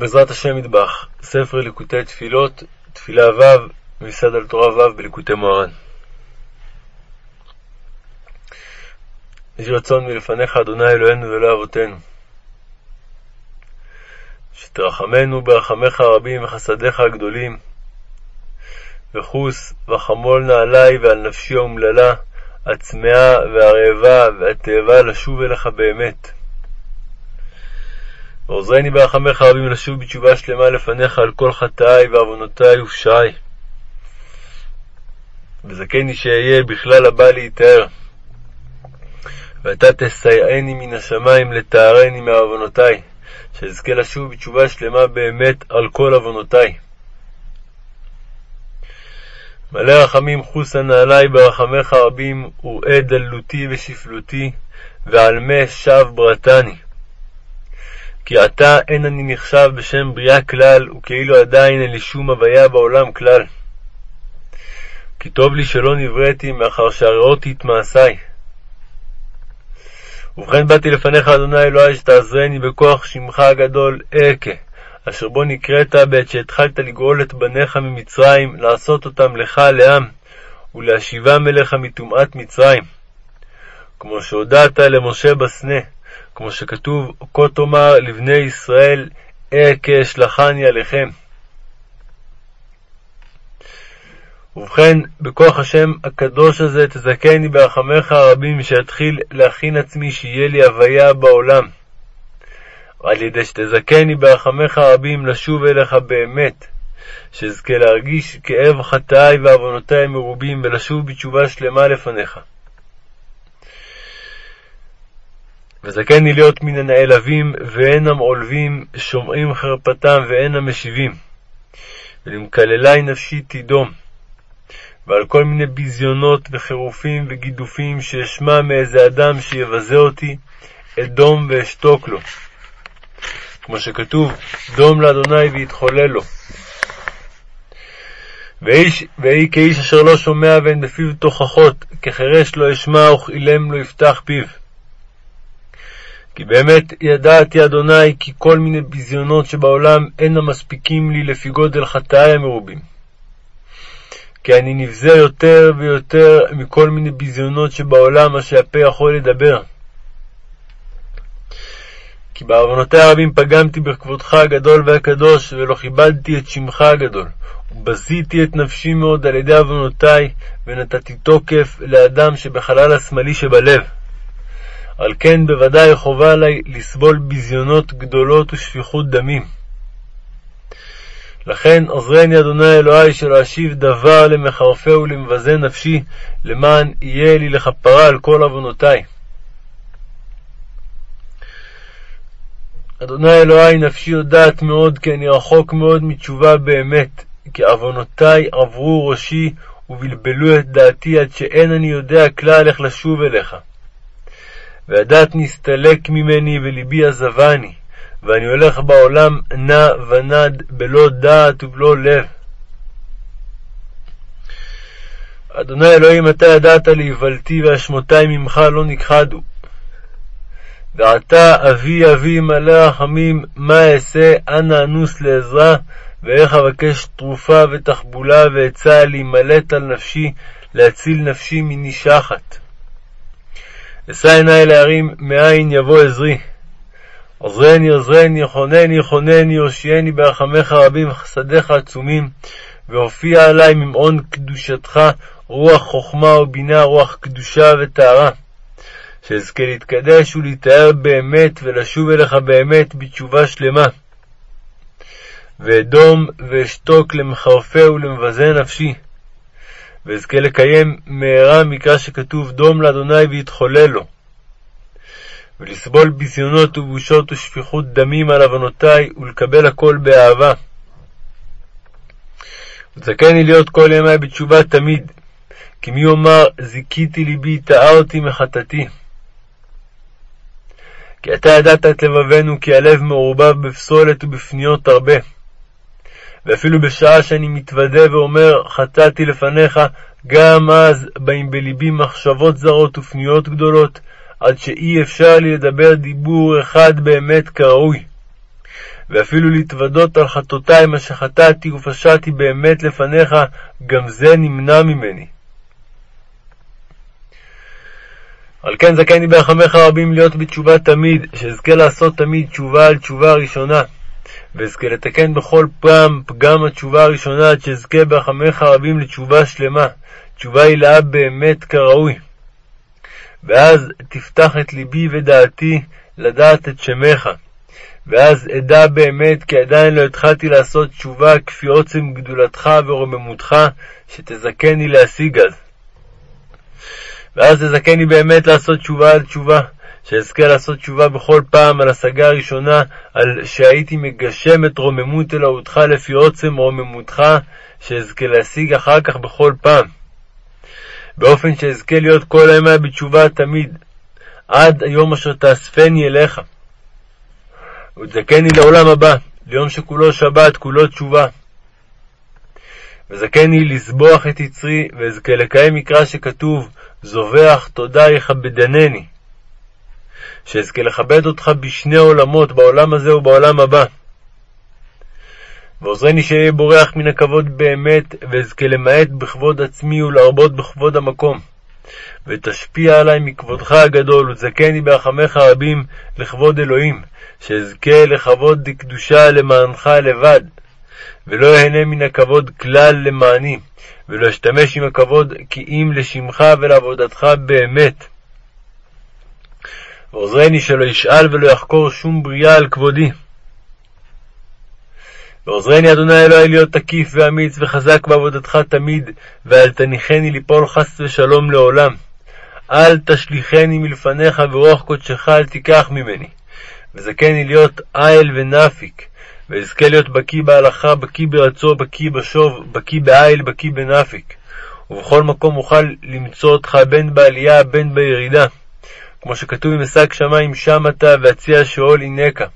בעזרת השם מטבח, ספר ליקוטי תפילות, תפילה ו', מסד על תורה ו' בליקוטי מוהר"ן. יש רצון מלפניך, אדוני אלוהינו ואלוהי אבותינו, שתרחמנו ברחמיך הרבים וחסדיך הגדולים, וחוס וחמול נעלי ועל נפשי האומללה, הצמאה והרעבה והתאבה לשוב אליך באמת. ועוזרני ברחמך רבים לשוב בתשובה שלמה לפניך על כל חטאי ועוונותי ופשעי. וזכני שאהיה בכלל הבא להיטהר. ואתה תסייעני מן השמיים לטהרני מעוונותי, שאזכה לשוב בתשובה שלמה באמת על כל עוונותי. מלא רחמים חוסה נעלי ברחמך רבים, וראה דלותי ושפלותי, ועל מה שב ברתני. כי עתה אין אני נחשב בשם בריאה כלל, וכאילו עדיין אין לי שום הוויה בעולם כלל. כי טוב לי שלא נבראתי, מאחר שהרעותי את מעשיי. ובכן באתי לפניך, אדוני אלוהי, שתעזרני בכוח שמך הגדול, אכה, אשר בו נקראת בעת שהתחלת לגאול את בניך ממצרים, לעשות אותם לך לעם, ולהשיבם אליך מטומאת מצרים. כמו שהודעת למשה בסנה, כמו שכתוב, כה תאמר לבני ישראל, אכה אשלחני עליכם. ובכן, בכוח השם הקדוש הזה תזכני ברחמך הרבים, שאתחיל להכין עצמי שיהיה לי הוויה בעולם. ועל ידי שתזכני ברחמך הרבים לשוב אליך באמת, שאזכה להרגיש כאב חטאי ועוונותי מרובים, ולשוב בתשובה שלמה לפניך. וזכני להיות מן הנעלבים ואינם עולבים, שומעים חרפתם ואינם משיבים. ולמקללי נפשי תידום. ועל כל מיני ביזיונות וחירופים וגידופים שאשמע מאיזה אדם שיבזה אותי, אדום ואשתוק לו. כמו שכתוב, דום לאדוני ויתחולל לו. ויהי כאיש אשר לא שומע ואין בפיו תוכחות, כחירש לא אשמע וכאילם לא יפתח פיו. כי באמת ידעתי, אדוני, כי כל מיני ביזיונות שבעולם אינם מספיקים לי לפי גודל חטאי המרובים. כי אני נבזה יותר ויותר מכל מיני ביזיונות שבעולם, אשר הפה יכול לדבר. כי בעוונותי הרבים פגמתי בכבודך הגדול והקדוש, ולא כיבדתי את שמך הגדול, ובזיתי את נפשי מאוד על ידי עוונותי, ונתתי תוקף לאדם שבחלל השמאלי שבלב. על כן בוודאי חובה עלי לסבול ביזיונות גדולות ושפיכות דמים. לכן עוזרני אדוני אלוהי שלא אשיב דבר למחרפה ולמבזה נפשי, למען יהיה לי לכפרה על כל עוונותי. אדוני אלוהי נפשי יודעת מאוד כי אני רחוק מאוד מתשובה באמת, כי עוונותי עברו ראשי ובלבלו את דעתי עד שאין אני יודע כלל איך לשוב אליך. והדעת נסתלק ממני ולבי עזבני, ואני הולך בעולם נע ונד בלא דעת ובלא לב. אדוני אלוהים, אתה ידעת להיוולתי ואשמותי ממך לא נכחדו. ועתה אבי אבי מלא רחמים, מה אעשה, אנא אנוס לעזרה, ואיך אבקש תרופה ותחבולה ועצה להימלט על נפשי, להציל נפשי מני שחת. אשא עיני להרים, מאין יבוא עזרי. עוזרני, עוזרני, חונני, חונני, הושיעני ברחמך רבים וחסדיך עצומים, והופיע עלי ממעון קדושתך רוח חכמה ובינה, רוח קדושה וטהרה. שאזכה להתקדש ולהיטהר באמת, ולשוב אליך באמת בתשובה שלמה. ואדום ואשתוק למחרפה ולמבזה נפשי. ואזכה לקיים מהרה מקרא שכתוב דום לאדוני ויתחולל לו. ולסבול ביזיונות ובושות ושפיכות דמים על עוונותי, ולקבל הכל באהבה. וזכני להיות כל ימי בתשובה תמיד, כי מי יאמר זיכיתי ליבי, טהרתי מחטאתי. כי אתה ידעת את לבבנו, כי הלב מעורבב בפסולת ובפניות הרבה. ואפילו בשעה שאני מתוודה ואומר, חטאתי לפניך, גם אז באים בלבי מחשבות זרות ופניות גדולות, עד שאי אפשר לי לדבר דיבור אחד באמת כראוי. ואפילו להתוודות על חטאותי מה שחטאתי ופשעתי באמת לפניך, גם זה נמנע ממני. על כן זכני ברחמך רבים להיות בתשובה תמיד, שאזכה לעשות תמיד תשובה על תשובה ראשונה, ואזכה לתקן בכל פעם פגם התשובה הראשונה, עד שאזכה ברחמך רבים לתשובה שלמה, תשובה הילאה באמת כראוי. ואז תפתח את ליבי ודעתי לדעת את שמך. ואז אדע באמת כי עדיין לא התחלתי לעשות תשובה כפי עוצם גדולתך ורוממותך, שתזכני להשיג אז. ואז תזכני באמת לעשות תשובה על תשובה, שאזכה לעשות תשובה בכל פעם על השגה הראשונה, על שהייתי מגשם את רוממות אלוהותך לפי עוצם רוממותך, שאזכה להשיג אחר כך בכל פעם. באופן שאזכה להיות כל הימי בתשובה תמיד, עד היום אשר תאספני אליך. ותזכני לעולם הבא, ליום שכולו שבת, כולו תשובה. וזכני לסבוח את יצרי, ואזכה לקיים מקרא שכתוב, זובח תודה יכבדנני. שאזכה לכבד אותך בשני עולמות, בעולם הזה ובעולם הבא. ועוזרני שאהיה בורח מן הכבוד באמת, ואזכה למעט בכבוד עצמי ולהרבות בכבוד המקום. ותשפיע עלי מכבודך הגדול, ותזכני ברחמך רבים לכבוד אלוהים, שאזכה לכבוד דקדושה למענך לבד, ולא אהנה מן הכבוד כלל למעני, ולא אשתמש עם הכבוד כי אם לשמך ולעבודתך באמת. ועוזרני שלא ישאל ולא יחקור שום בריאה על כבודי. ועוזרני אדוני אלוהי להיות תקיף ואמיץ וחזק בעבודתך תמיד, ואל תניחני ליפול חס ושלום לעולם. אל תשליכני מלפניך ורוח קודשך אל תיקח ממני. וזכני להיות איל ונפיק, ואזכה להיות בקיא בהלכה, בקיא ברצו, בקיא בשוב, בקיא באיל, בקיא בנפיק. ובכל מקום אוכל למצוא אותך בין בעלייה בין בירידה. כמו שכתוב אם אשג שמים שם אתה, ואציע שאול הנקה.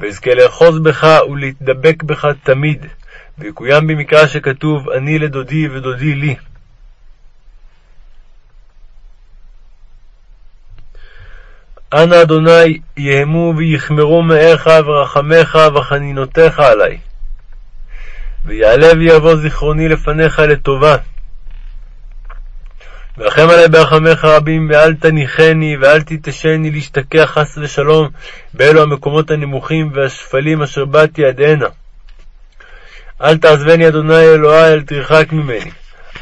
ואזכה לאחוז בך ולהתדבק בך תמיד, ויקוים במקרא שכתוב אני לדודי ודודי לי. אנא אדוני יהמו ויחמרו מאיך ורחמך וחנינותיך עלי. ויעלה ויבוא זיכרוני לפניך לטובה. ורחם עלי ברחמך רבים, ואל תניחני, ואל תתשני להשתכח חס ושלום באלו המקומות הנמוכים והשפלים אשר באתי עד הנה. אל תעזבני, אדוני אלוהי, אל תרחק ממני.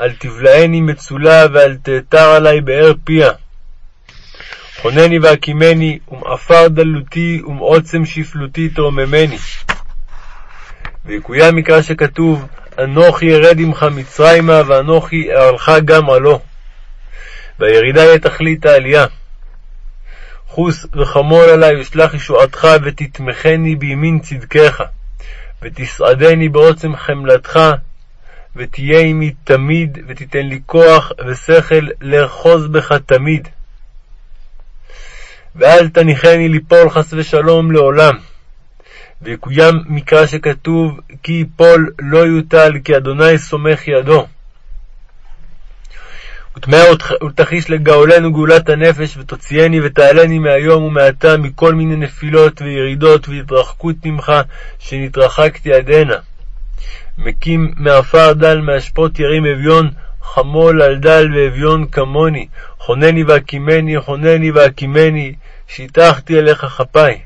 אל תבלעני מצולה, ואל תאתר עלי באר פיה. חונני והקימני, ומעפר דלותי, ומעוצם שפלותי תרוממני. ויקוים מקרא שכתוב, אנוכי ארד עמך מצרימה, ואנוכי אעלך גם עלו. והירידה יהיה תכלית העלייה. חוס וחמול עלי, ושלח ישועתך, ותתמכני בימין צדקך, ותסעדני בעוצם חמלתך, ותהיה עמי תמיד, ותיתן לי כוח ושכל לאחוז בך תמיד. ואל תניחני ליפול חס ושלום לעולם. ויקוים מקרא שכתוב, כי יפול לא יוטל, כי אדוני סומך ידו. ותמהר ותחיש לגאולנו גאולת הנפש, ותוציאני ותעלני מהיום ומעתה מכל מיני נפילות וירידות והתרחקות ממך, שנתרחקתי עד הנה. מקים מעפר דל מאשפות ירים אביון, חמול על דל ואביון כמוני, חונני והקימני, חונני והקימני, שיטחתי אליך כפיי.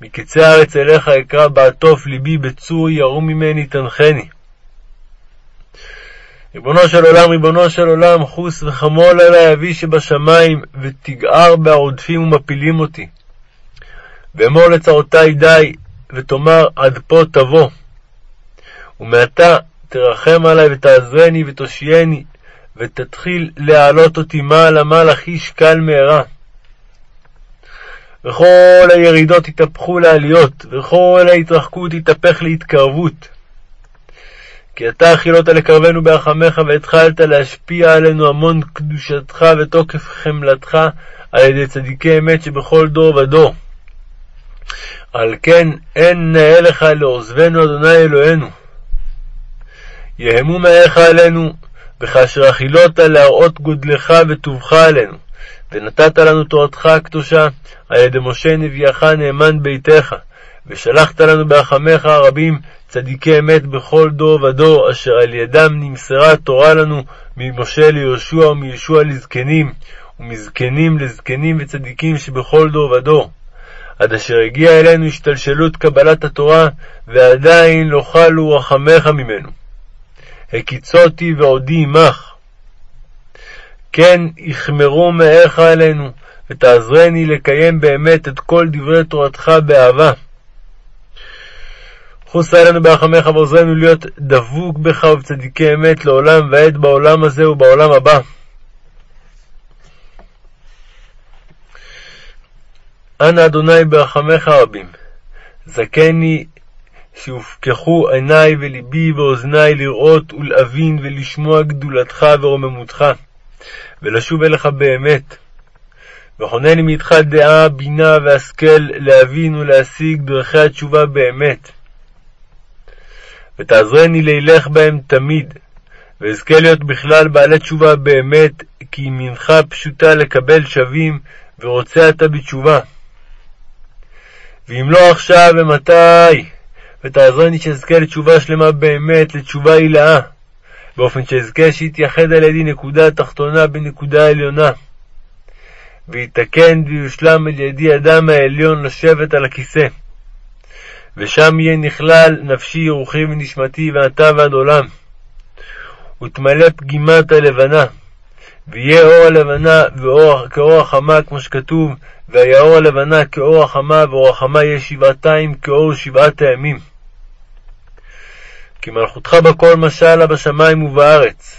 מקצה הארץ אליך אקרא בעטוף ליבי בצור ירום ממני תנחני. ריבונו של עולם, ריבונו של עולם, חוס וחמול עלי אבי שבשמיים, ותגער בעודפים ומפילים אותי. ואמור לצרותי די, ותאמר עד פה תבוא. ומעתה תרחם עלי ותעזרני ותושייני, ותתחיל להעלות אותי מעלה מעלה חיש קל מהרה. וכל הירידות יתהפכו לעליות, וכל ההתרחקות יתהפך להתקרבות. כי אתה החילות לקרבנו ברחמך, והתחלת להשפיע עלינו המון קדושתך ותוקף חמלתך על ידי צדיקי אמת שבכל דור ודור. על כן אין נאה לך לעוזבנו אדוני אלוהינו. יהמו מאיך עלינו, וכאשר החילות להראות גודלך וטובך עלינו, ונתת לנו תורתך הקדושה על ידי משה נביאך נאמן ביתך, ושלחת לנו ברחמיך הרבים צדיקי אמת בכל דור ודור, אשר על ידם נמסרה התורה לנו ממשה ליהושע ומישוע לזקנים, ומזקנים לזקנים וצדיקים שבכל דור ודור. עד אשר הגיע אלינו השתלשלות קבלת התורה, ועדיין לא חלו רחמך ממנו. הקיצותי ועודי עמך. כן יחמרו מאיך עלינו, ותעזרני לקיים באמת את כל דברי תורתך באהבה. חוס עלינו ברחמך ועוזרנו להיות דבוק בך ובצדיקי אמת לעולם ועד בעולם הזה ובעולם הבא. אנא אדוני ברחמך רבים, זכני שיופקחו עיני ולבי ואוזני לראות ולהבין ולשמוע גדולתך ורוממותך, ולשוב אליך באמת. וכונני מאיתך דעה, בינה והשכל להבין ולהשיג דרכי התשובה באמת. ותעזרני לילך בהם תמיד, ואזכה להיות בכלל בעלי תשובה באמת, כי ימינך פשוטה לקבל שווים, ורוצה אתה בתשובה. ואם לא עכשיו, ומתי? ותעזרני שאזכה לתשובה שלמה באמת, לתשובה הילאה, באופן שאזכה שיתייחד על ידי נקודה תחתונה בנקודה עליונה. ויתקן ויושלם על ידי אדם העליון לשבת על הכיסא. ושם יהיה נכלל נפשי, רוחי ונשמתי, ועתה ועד עולם. ותמלא פגימת הלבנה, ויהיה אור הלבנה ואור, כאור החמה, כמו שכתוב, והיה אור הלבנה כאור החמה, ואור החמה יהיה שבעתיים כאור שבעת הימים. כי מלכותך בכל משלה בשמיים ובארץ.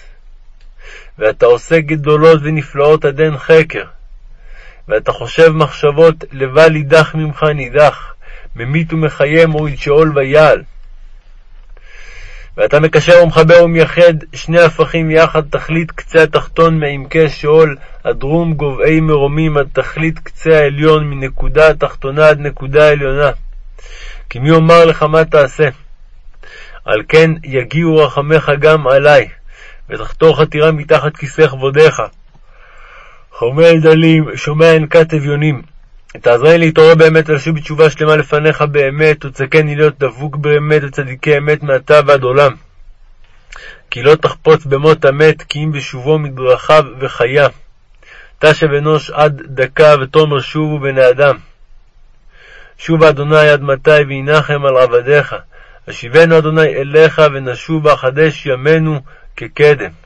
ואתה עושה גדולות ונפלאות עד אין חקר. ואתה חושב מחשבות לבל יידח ממך נידח, ממית ומחיה מוריד שאול ויעל. ואתה מקשר ומחבר ומייחד שני הפכים יחד, תכלית קצה התחתון מעמקי שאול, הדרום גובהי מרומים עד תכלית קצה העליון, מנקודה התחתונה עד נקודה העליונה. כי מי אומר לך מה תעשה? על כן יגיעו רחמך גם עלי, ותחתור חתירה מתחת כיסא כבודיך. חומל דלים, שומע ענקת אביונים. תעזרני להתעורר באמת ולשוב בתשובה שלמה לפניך באמת, ותזכני להיות דבוק באמת וצדיקי אמת מעתה ועד עולם. כי לא תחפוץ במות המת, כי אם בשובו מדרכיו וחיה. תשב אנוש עד דקה, ותאמר שובו בני אדם. שובה אדוני עד מתי, וינחם על עבדיך. השיבנו אדוני אליך, ונשובה חדש ימינו כקדם.